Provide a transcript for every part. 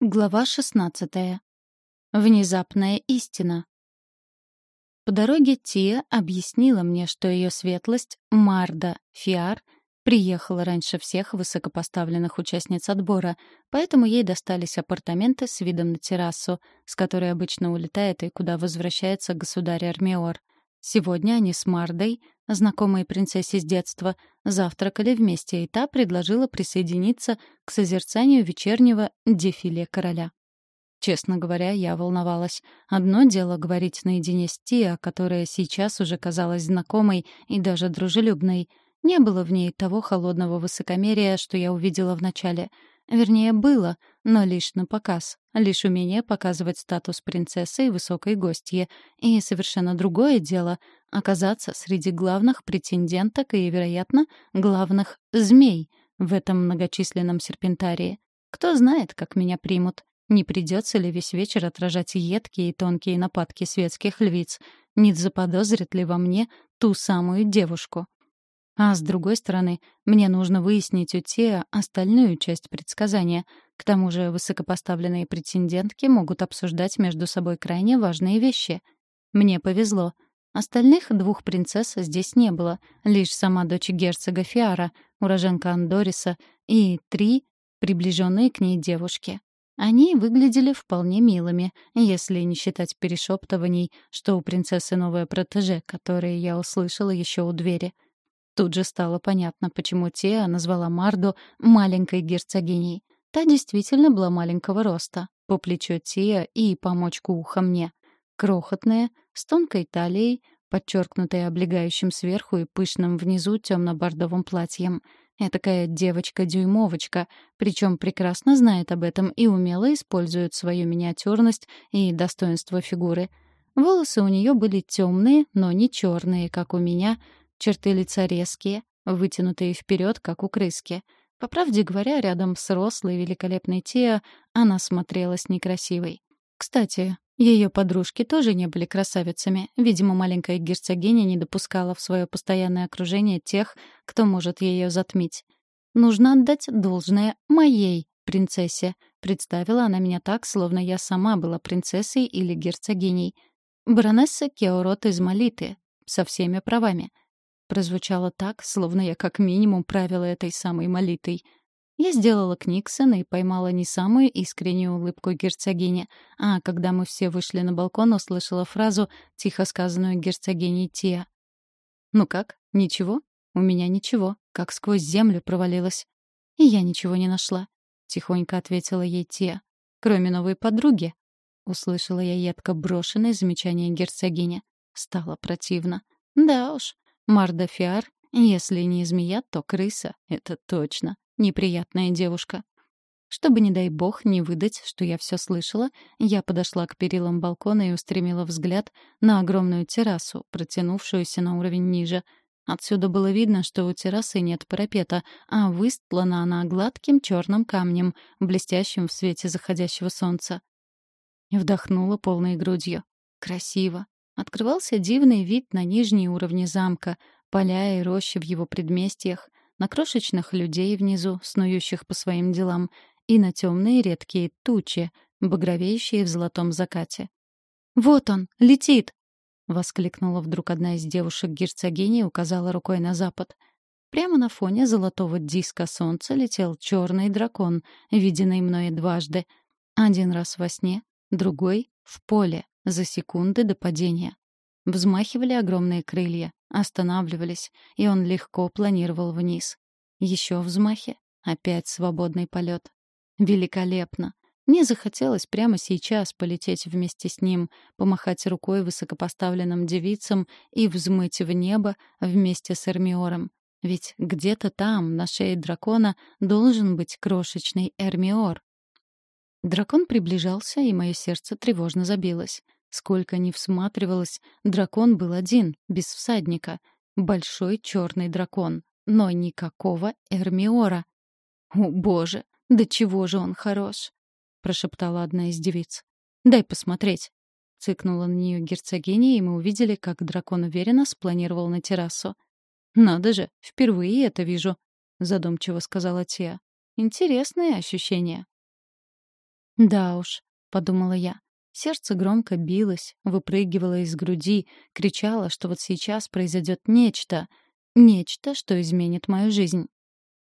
Глава 16. Внезапная истина. По дороге Тия объяснила мне, что ее светлость Марда Фиар приехала раньше всех высокопоставленных участниц отбора, поэтому ей достались апартаменты с видом на террасу, с которой обычно улетает и куда возвращается государь Армиор. Сегодня они с Мардой, знакомые принцессе с детства, завтракали вместе, и та предложила присоединиться к созерцанию вечернего дефиле короля. Честно говоря, я волновалась. Одно дело говорить наедине с Тиа, которая сейчас уже казалась знакомой и даже дружелюбной. Не было в ней того холодного высокомерия, что я увидела вначале — Вернее, было, но лишь на показ. Лишь умение показывать статус принцессы и высокой гостьи. И совершенно другое дело — оказаться среди главных претенденток и, вероятно, главных змей в этом многочисленном серпентарии. Кто знает, как меня примут. Не придется ли весь вечер отражать едкие и тонкие нападки светских львиц? Не заподозрит ли во мне ту самую девушку? А с другой стороны, мне нужно выяснить у Теа остальную часть предсказания. К тому же высокопоставленные претендентки могут обсуждать между собой крайне важные вещи. Мне повезло. Остальных двух принцесс здесь не было. Лишь сама дочь герцога Фиара, уроженка Андориса, и три приближенные к ней девушки. Они выглядели вполне милыми, если не считать перешептываний, что у принцессы новая протеже, которые я услышала еще у двери — Тут же стало понятно, почему Теа назвала Марду маленькой герцогиней. Та действительно была маленького роста, по плечу Теа и по мочку уха мне. Крохотная, с тонкой талией, подчеркнутой облегающим сверху и пышным внизу темно-бордовым платьем. Этакая девочка-дюймовочка, причем прекрасно знает об этом и умело использует свою миниатюрность и достоинство фигуры. Волосы у нее были темные, но не черные, как у меня — Черты лица резкие, вытянутые вперед, как у крыски. По правде говоря, рядом с рослой великолепной Тео она смотрелась некрасивой. Кстати, ее подружки тоже не были красавицами. Видимо, маленькая герцогиня не допускала в свое постоянное окружение тех, кто может ее затмить. «Нужно отдать должное моей принцессе», — представила она меня так, словно я сама была принцессой или герцогиней. «Баронесса Кеорот из Малиты, со всеми правами». Прозвучало так, словно я как минимум правила этой самой молитой. Я сделала Книксон и поймала не самую искреннюю улыбку герцогини, а когда мы все вышли на балкон, услышала фразу, тихо сказанную герцогиней Тия. «Ну как, ничего?» «У меня ничего, как сквозь землю провалилась». «И я ничего не нашла», — тихонько ответила ей Тия. «Кроме новой подруги», — услышала я едко брошенное замечание герцогини. Стало противно. «Да уж, Мардафиар, если не змея, то крыса. Это точно. Неприятная девушка. Чтобы, не дай бог, не выдать, что я все слышала, я подошла к перилам балкона и устремила взгляд на огромную террасу, протянувшуюся на уровень ниже. Отсюда было видно, что у террасы нет парапета, а выстлана она гладким черным камнем, блестящим в свете заходящего солнца. Вдохнула полной грудью. Красиво. Открывался дивный вид на нижние уровни замка, поля и рощи в его предместьях, на крошечных людей внизу, снующих по своим делам, и на темные редкие тучи, багровеющие в золотом закате. «Вот он, летит!» — воскликнула вдруг одна из девушек герцогини и указала рукой на запад. Прямо на фоне золотого диска солнца летел черный дракон, виденный мной дважды. Один раз во сне, другой — в поле, за секунды до падения. Взмахивали огромные крылья, останавливались, и он легко планировал вниз. Еще взмахи, опять свободный полет. Великолепно! Мне захотелось прямо сейчас полететь вместе с ним, помахать рукой высокопоставленным девицам и взмыть в небо вместе с Эрмиором. Ведь где-то там, на шее дракона, должен быть крошечный Эрмиор. Дракон приближался, и мое сердце тревожно забилось. Сколько ни всматривалось, дракон был один, без всадника. Большой черный дракон, но никакого Эрмиора. «О, боже, да чего же он хорош!» — прошептала одна из девиц. «Дай посмотреть». Цыкнула на нее герцогиня, и мы увидели, как дракон уверенно спланировал на террасу. «Надо же, впервые это вижу», — задумчиво сказала Тия. «Интересные ощущения». «Да уж», — подумала я. Сердце громко билось, выпрыгивало из груди, кричало, что вот сейчас произойдет нечто. Нечто, что изменит мою жизнь.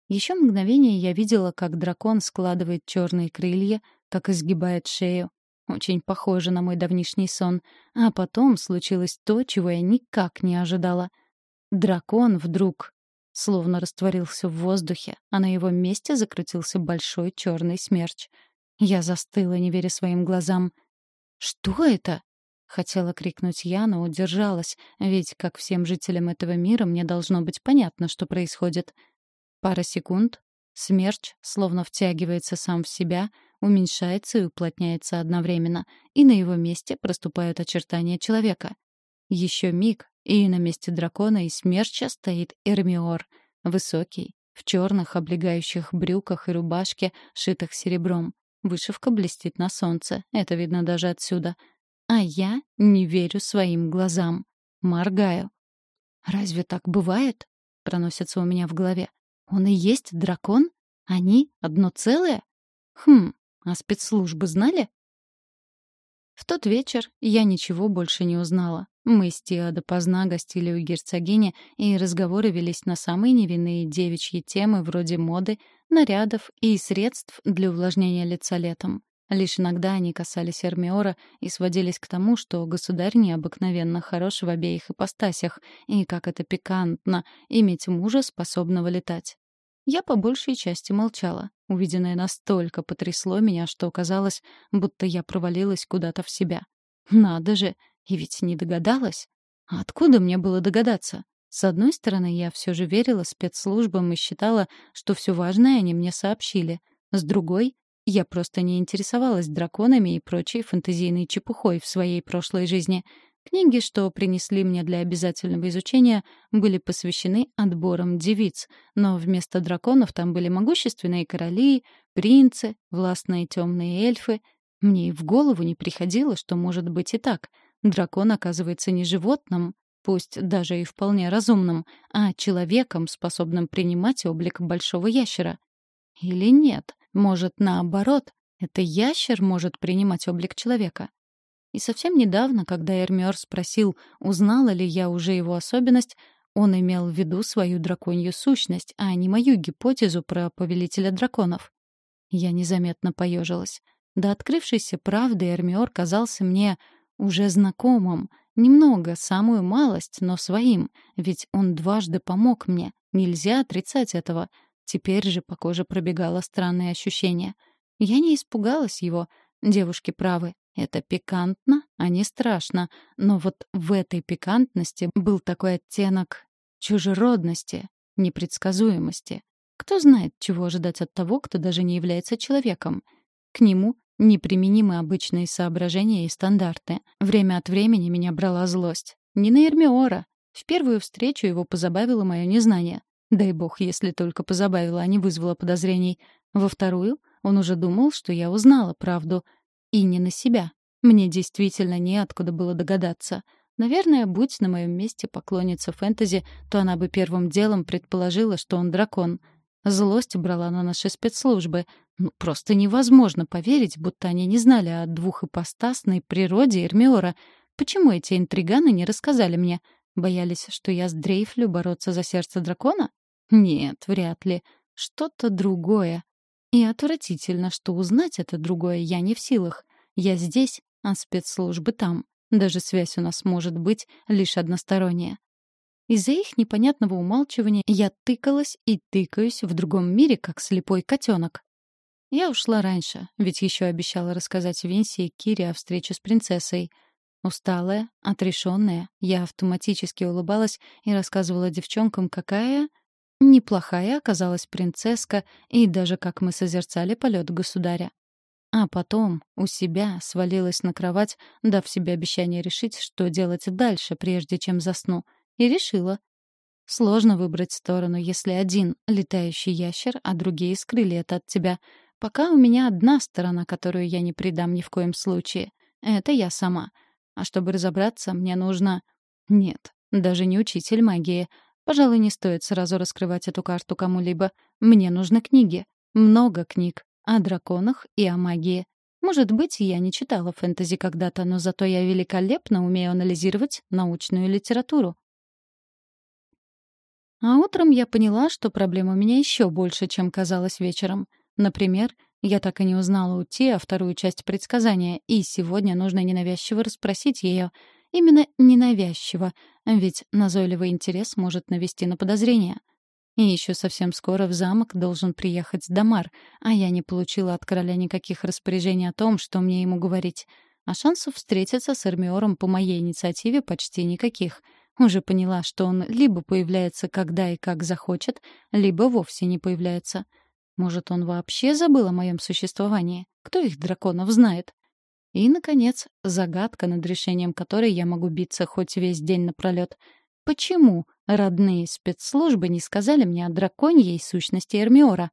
Еще мгновение я видела, как дракон складывает черные крылья, как изгибает шею. Очень похоже на мой давнишний сон. А потом случилось то, чего я никак не ожидала. Дракон вдруг словно растворился в воздухе, а на его месте закрутился большой черный смерч. Я застыла, не веря своим глазам. «Что это?» — хотела крикнуть я, но удержалась, ведь, как всем жителям этого мира, мне должно быть понятно, что происходит. Пара секунд, смерч словно втягивается сам в себя, уменьшается и уплотняется одновременно, и на его месте проступают очертания человека. Еще миг, и на месте дракона и смерча стоит Эрмиор, высокий, в черных облегающих брюках и рубашке, шитых серебром. Вышивка блестит на солнце, это видно даже отсюда. А я не верю своим глазам. Моргаю. «Разве так бывает?» — проносится у меня в голове. «Он и есть дракон? Они одно целое? Хм, а спецслужбы знали?» В тот вечер я ничего больше не узнала. Мы с Тиа допоздна гостили у герцогини, и разговоры велись на самые невинные девичьи темы вроде моды, нарядов и средств для увлажнения лица летом. Лишь иногда они касались Эрмиора и сводились к тому, что государь необыкновенно хорош в обеих ипостасях, и как это пикантно — иметь мужа, способного летать. Я по большей части молчала. Увиденное настолько потрясло меня, что казалось, будто я провалилась куда-то в себя. Надо же! И ведь не догадалась. Откуда мне было догадаться? С одной стороны, я все же верила спецслужбам и считала, что все важное они мне сообщили. С другой, я просто не интересовалась драконами и прочей фэнтезийной чепухой в своей прошлой жизни. Книги, что принесли мне для обязательного изучения, были посвящены отборам девиц, но вместо драконов там были могущественные короли, принцы, властные темные эльфы. Мне и в голову не приходило, что может быть и так — Дракон оказывается не животным, пусть даже и вполне разумным, а человеком, способным принимать облик большого ящера. Или нет, может, наоборот, это ящер может принимать облик человека. И совсем недавно, когда Эрмиор спросил, узнала ли я уже его особенность, он имел в виду свою драконью сущность, а не мою гипотезу про повелителя драконов. Я незаметно поежилась. До открывшейся правды Эрмиор казался мне уже знакомым, немного, самую малость, но своим, ведь он дважды помог мне, нельзя отрицать этого. Теперь же по коже пробегало странное ощущение. Я не испугалась его, девушки правы, это пикантно, а не страшно, но вот в этой пикантности был такой оттенок чужеродности, непредсказуемости. Кто знает, чего ожидать от того, кто даже не является человеком? К нему Неприменимы обычные соображения и стандарты. Время от времени меня брала злость. Не на Эрмиора. В первую встречу его позабавило мое незнание. Дай бог, если только позабавило, а не вызвало подозрений. Во вторую он уже думал, что я узнала правду. И не на себя. Мне действительно неоткуда было догадаться. Наверное, будь на моем месте поклонница фэнтези, то она бы первым делом предположила, что он дракон — Злость брала на наши спецслужбы. Ну, просто невозможно поверить, будто они не знали о двухипостасной природе Эрмиора. Почему эти интриганы не рассказали мне? Боялись, что я сдрейфлю бороться за сердце дракона? Нет, вряд ли. Что-то другое. И отвратительно, что узнать это другое я не в силах. Я здесь, а спецслужбы там. Даже связь у нас может быть лишь односторонняя. Из-за их непонятного умалчивания я тыкалась и тыкаюсь в другом мире, как слепой котенок. Я ушла раньше, ведь еще обещала рассказать Винси и Кире о встрече с принцессой. Усталая, отрешенная, я автоматически улыбалась и рассказывала девчонкам, какая неплохая оказалась принцесска и даже как мы созерцали полет государя. А потом у себя свалилась на кровать, дав себе обещание решить, что делать дальше, прежде чем засну — и решила. Сложно выбрать сторону, если один — летающий ящер, а другие скрыли это от тебя. Пока у меня одна сторона, которую я не предам ни в коем случае. Это я сама. А чтобы разобраться, мне нужно... Нет, даже не учитель магии. Пожалуй, не стоит сразу раскрывать эту карту кому-либо. Мне нужны книги. Много книг. О драконах и о магии. Может быть, я не читала фэнтези когда-то, но зато я великолепно умею анализировать научную литературу. А утром я поняла, что проблем у меня еще больше, чем казалось вечером. Например, я так и не узнала у Тиа вторую часть предсказания, и сегодня нужно ненавязчиво расспросить ее. Именно ненавязчиво, ведь назойливый интерес может навести на подозрения. И еще совсем скоро в замок должен приехать Дамар, а я не получила от короля никаких распоряжений о том, что мне ему говорить. А шансов встретиться с Эрмиором по моей инициативе почти никаких. Уже поняла, что он либо появляется когда и как захочет, либо вовсе не появляется. Может, он вообще забыл о моем существовании? Кто их драконов знает? И, наконец, загадка, над решением которой я могу биться хоть весь день напролет. Почему родные спецслужбы не сказали мне о драконьей сущности Эрмиора?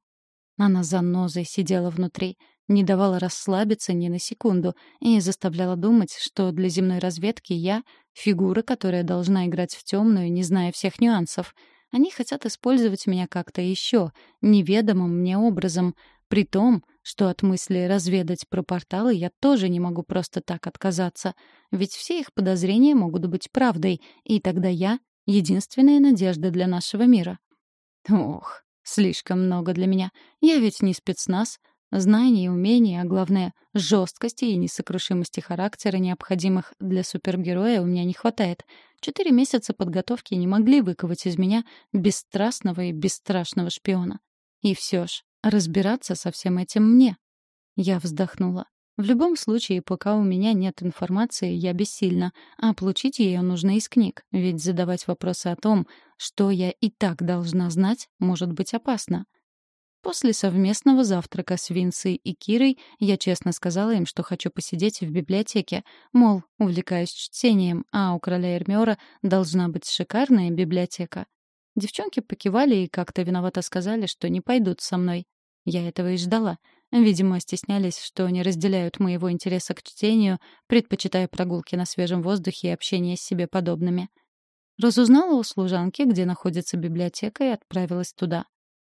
Она занозой сидела внутри, не давала расслабиться ни на секунду и заставляла думать, что для земной разведки я — фигура, которая должна играть в темную, не зная всех нюансов. Они хотят использовать меня как-то еще, неведомым мне образом, при том, что от мысли разведать про порталы я тоже не могу просто так отказаться. Ведь все их подозрения могут быть правдой, и тогда я — единственная надежда для нашего мира. Ох, слишком много для меня. Я ведь не спецназ. Знаний, умений, а главное — жесткости и несокрушимости характера, необходимых для супергероя, у меня не хватает. Четыре месяца подготовки не могли выковать из меня бесстрастного и бесстрашного шпиона. И все ж, разбираться со всем этим мне. Я вздохнула. В любом случае, пока у меня нет информации, я бессильна, а получить ее нужно из книг, ведь задавать вопросы о том, что я и так должна знать, может быть опасно. После совместного завтрака с Винсой и Кирой я честно сказала им, что хочу посидеть в библиотеке, мол, увлекаюсь чтением, а у короля Эрмиора должна быть шикарная библиотека. Девчонки покивали и как-то виновато сказали, что не пойдут со мной. Я этого и ждала. Видимо, стеснялись, что не разделяют моего интереса к чтению, предпочитая прогулки на свежем воздухе и общение с себе подобными. Разузнала у служанки, где находится библиотека, и отправилась туда.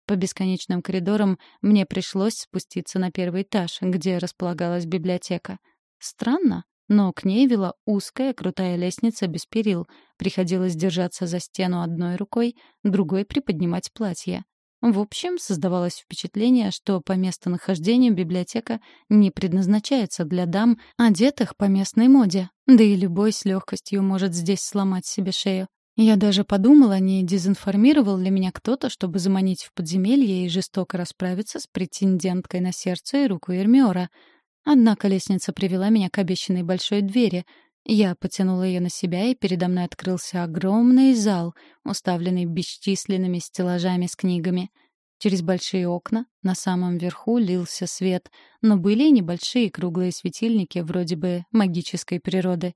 По бесконечным коридорам мне пришлось спуститься на первый этаж, где располагалась библиотека. Странно, но к ней вела узкая, крутая лестница без перил. Приходилось держаться за стену одной рукой, другой приподнимать платье. В общем, создавалось впечатление, что по местонахождению библиотека не предназначается для дам, одетых по местной моде. Да и любой с легкостью может здесь сломать себе шею. Я даже подумала, не дезинформировал ли меня кто-то, чтобы заманить в подземелье и жестоко расправиться с претенденткой на сердце и руку Эрмиора — Однако лестница привела меня к обещанной большой двери. Я потянула ее на себя, и передо мной открылся огромный зал, уставленный бесчисленными стеллажами с книгами. Через большие окна на самом верху лился свет, но были и небольшие круглые светильники, вроде бы магической природы.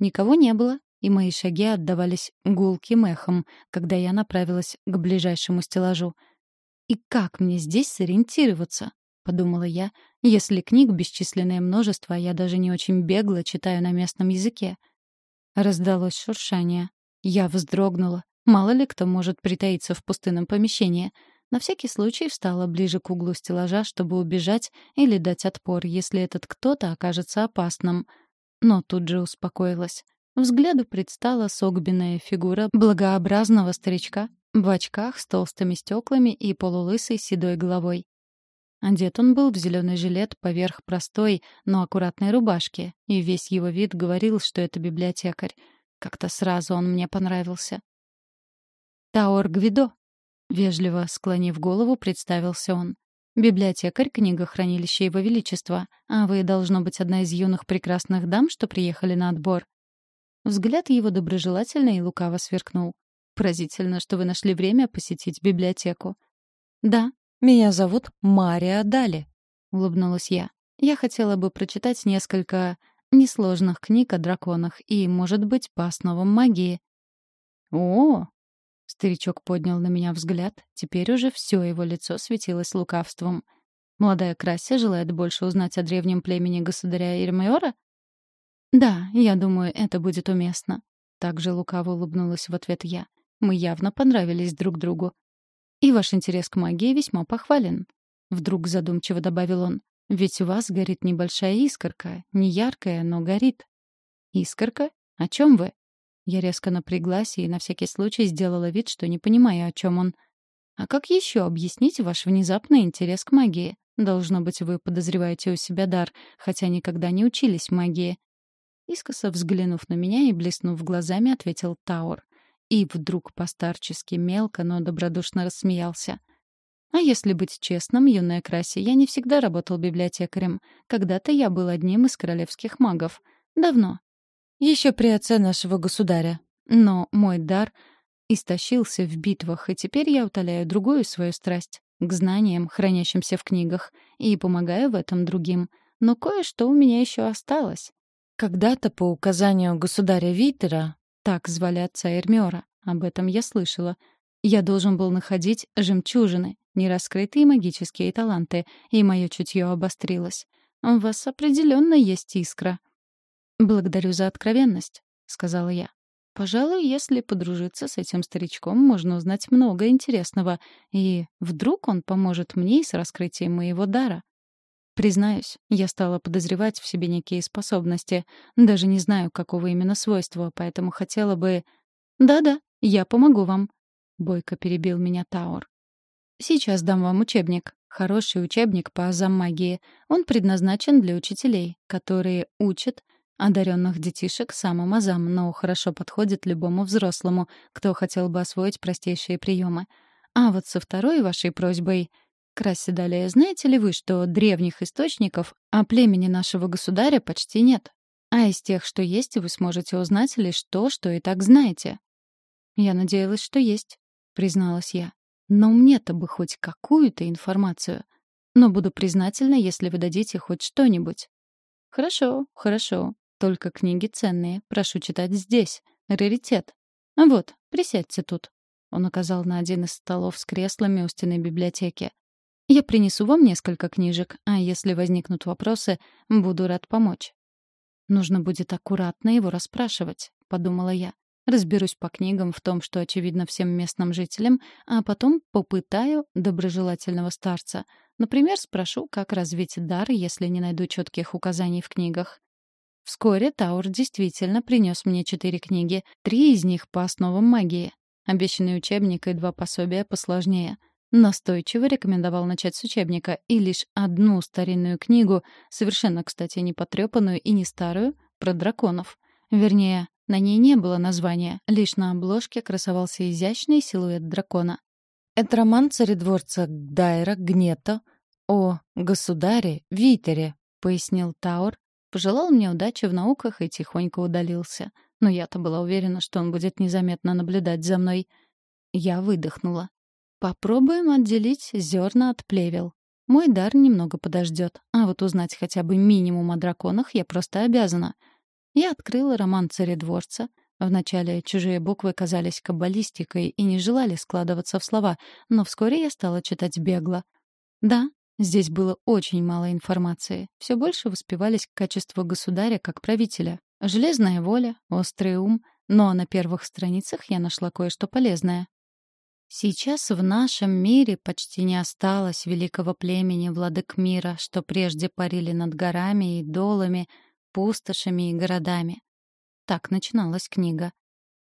Никого не было, и мои шаги отдавались гулким эхом, когда я направилась к ближайшему стеллажу. И как мне здесь сориентироваться? — подумала я, — «если книг бесчисленное множество, а я даже не очень бегло читаю на местном языке». Раздалось шуршание. Я вздрогнула. Мало ли кто может притаиться в пустынном помещении. На всякий случай встала ближе к углу стеллажа, чтобы убежать или дать отпор, если этот кто-то окажется опасным. Но тут же успокоилась. Взгляду предстала согбенная фигура благообразного старичка в очках с толстыми стеклами и полулысой седой головой. Одет он был в зеленый жилет поверх простой, но аккуратной рубашки, и весь его вид говорил, что это библиотекарь. Как-то сразу он мне понравился. «Таор Гвидо», — вежливо склонив голову, представился он. «Библиотекарь книгохранилища Его Величества, а вы, должно быть, одна из юных прекрасных дам, что приехали на отбор». Взгляд его доброжелательно и лукаво сверкнул. «Поразительно, что вы нашли время посетить библиотеку». «Да, «Меня зовут Мария Дали», — улыбнулась я. «Я хотела бы прочитать несколько несложных книг о драконах и, может быть, по основам магии». «О!» — старичок поднял на меня взгляд. Теперь уже все его лицо светилось лукавством. «Молодая Крася желает больше узнать о древнем племени государя Ирмайора?» «Да, я думаю, это будет уместно». Также лукаво улыбнулась в ответ я. Мы явно понравились друг другу. «И ваш интерес к магии весьма похвален», — вдруг задумчиво добавил он. Ведь у вас горит небольшая искорка, не яркая, но горит. Искорка? О чем вы? Я резко напряглась и на всякий случай сделала вид, что не понимаю, о чем он. А как еще объяснить ваш внезапный интерес к магии? Должно быть, вы подозреваете у себя дар, хотя никогда не учились магии. Искоса взглянув на меня и блеснув глазами, ответил Таур. И вдруг постарчески мелко, но добродушно рассмеялся. А если быть честным, юная Краси, я не всегда работал библиотекарем. Когда-то я был одним из королевских магов. Давно. Еще при отце нашего государя. Но мой дар истощился в битвах, и теперь я утоляю другую свою страсть — к знаниям, хранящимся в книгах, и помогаю в этом другим. Но кое-что у меня еще осталось. Когда-то по указанию государя Витера, так звали отца Эрмиора, об этом я слышала, я должен был находить жемчужины, нераскрытые магические таланты, и мое чутье обострилось. У вас определенно есть искра. «Благодарю за откровенность», — сказала я. Пожалуй, если подружиться с этим старичком, можно узнать много интересного, и вдруг он поможет мне и с раскрытием моего дара. Признаюсь, я стала подозревать в себе некие способности. Даже не знаю, какого именно свойства, поэтому хотела бы... «Да-да, я помогу вам», — бойко перебил меня Таур. «Сейчас дам вам учебник. Хороший учебник по азам магии. Он предназначен для учителей, которые учат одаренных детишек самым азам, но хорошо подходит любому взрослому, кто хотел бы освоить простейшие приемы. А вот со второй вашей просьбой... Краси далее, знаете ли вы, что древних источников о племени нашего государя почти нет? А из тех, что есть, вы сможете узнать лишь то, что и так знаете. Я надеялась, что есть, призналась я. Но мне-то бы хоть какую-то информацию. Но буду признательна, если вы дадите хоть что-нибудь. Хорошо, хорошо. Только книги ценные. Прошу читать здесь. Раритет. Вот, присядьте тут. Он указал на один из столов с креслами у стены библиотеки. Я принесу вам несколько книжек, а если возникнут вопросы, буду рад помочь. Нужно будет аккуратно его расспрашивать, подумала я. Разберусь по книгам в том, что очевидно всем местным жителям, а потом попытаю доброжелательного старца. Например, спрошу, как развить дар, если не найду четких указаний в книгах. Вскоре Таур действительно принес мне четыре книги, три из них по основам магии. Обещанный учебник и два пособия посложнее. Настойчиво рекомендовал начать с учебника и лишь одну старинную книгу, совершенно, кстати, не потрепанную и не старую, про драконов. Вернее, на ней не было названия, лишь на обложке красовался изящный силуэт дракона. Это роман царедворца Гдайра Гнето о государе Витере, пояснил Таур, Пожелал мне удачи в науках и тихонько удалился. Но я-то была уверена, что он будет незаметно наблюдать за мной. Я выдохнула. Попробуем отделить зерна от плевел. Мой дар немного подождет, а вот узнать хотя бы минимум о драконах я просто обязана. Я открыла роман царедворца. Вначале чужие буквы казались каббалистикой и не желали складываться в слова, но вскоре я стала читать бегло. Да, Здесь было очень мало информации. Все больше воспевались качества государя как правителя. Железная воля, острый ум, но на первых страницах я нашла кое-что полезное. Сейчас в нашем мире почти не осталось великого племени владык мира, что прежде парили над горами и долами, пустошами и городами. Так начиналась книга.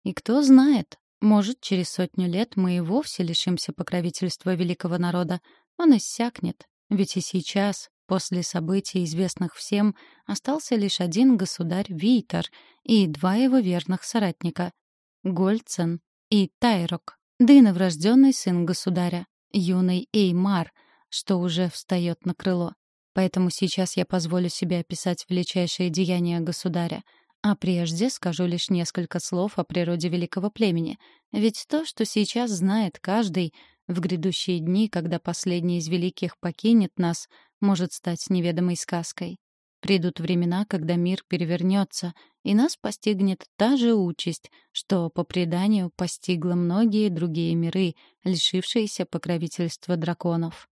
И кто знает, может, через сотню лет мы и вовсе лишимся покровительства великого народа. Он иссякнет, ведь и сейчас, после событий, известных всем, остался лишь один государь Вейтер и два его верных соратника — Гольцен и Тайрок, да и новрожденный сын государя, юный Эймар, что уже встает на крыло. Поэтому сейчас я позволю себе описать величайшие деяния государя — а прежде скажу лишь несколько слов о природе великого племени, ведь то, что сейчас знает каждый, в грядущие дни, когда последний из великих покинет нас, может стать неведомой сказкой. Придут времена, когда мир перевернется, и нас постигнет та же участь, что, по преданию, постигла многие другие миры, лишившиеся покровительства драконов.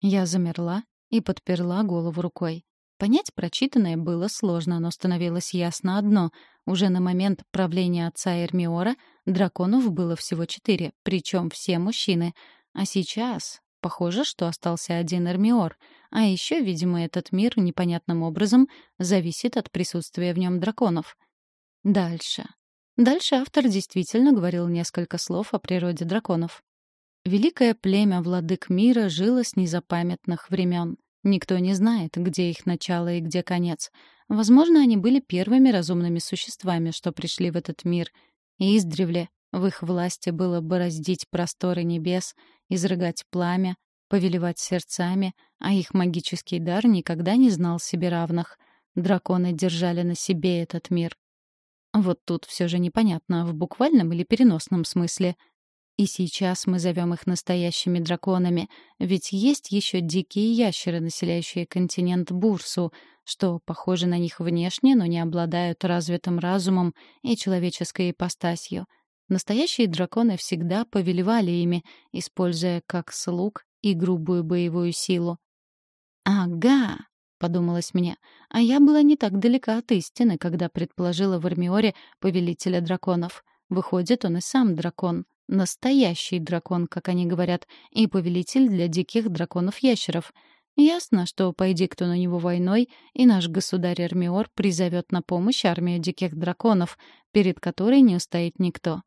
Я замерла и подперла голову рукой. Понять прочитанное было сложно, но становилось ясно одно. Уже на момент правления отца Эрмиора драконов было всего четыре, причем все мужчины. А сейчас... Похоже, что остался один Эрмиор. А еще, видимо, этот мир непонятным образом зависит от присутствия в нем драконов. Дальше. Дальше автор действительно говорил несколько слов о природе драконов. Великое племя владык мира жило с незапамятных времен. Никто не знает, где их начало и где конец. Возможно, они были первыми разумными существами, что пришли в этот мир. И издревле в их власти было бороздить просторы небес, изрыгать пламя, повелевать сердцами, а их магический дар никогда не знал себе равных. Драконы держали на себе этот мир. Вот тут все же непонятно, в буквальном или переносном смысле. И сейчас мы зовем их настоящими драконами, ведь есть еще дикие ящеры, населяющие континент Бурсу, что похожи на них внешне, но не обладают развитым разумом и человеческой ипостасью. Настоящие драконы всегда повелевали ими, используя как слуг и грубую боевую силу. «Ага», — подумалось мне, а я была не так далека от истины, когда предположила в Армиоре повелителя драконов. Выходит, он и сам дракон. Настоящий дракон, как они говорят, и повелитель для диких драконов-ящеров. Ясно, что пойди кто на него войной, и наш государь Армиор призовет на помощь армию диких драконов, перед которой не устоит никто.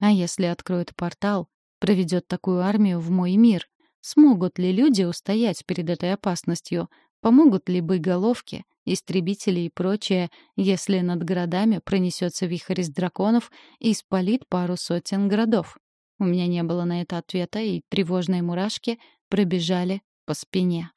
А если откроет портал, проведет такую армию в мой мир, Смогут ли люди устоять перед этой опасностью? Помогут ли боеголовки, истребители и прочее, если над городами пронесется вихрь из драконов и спалит пару сотен городов? У меня не было на это ответа, и тревожные мурашки пробежали по спине.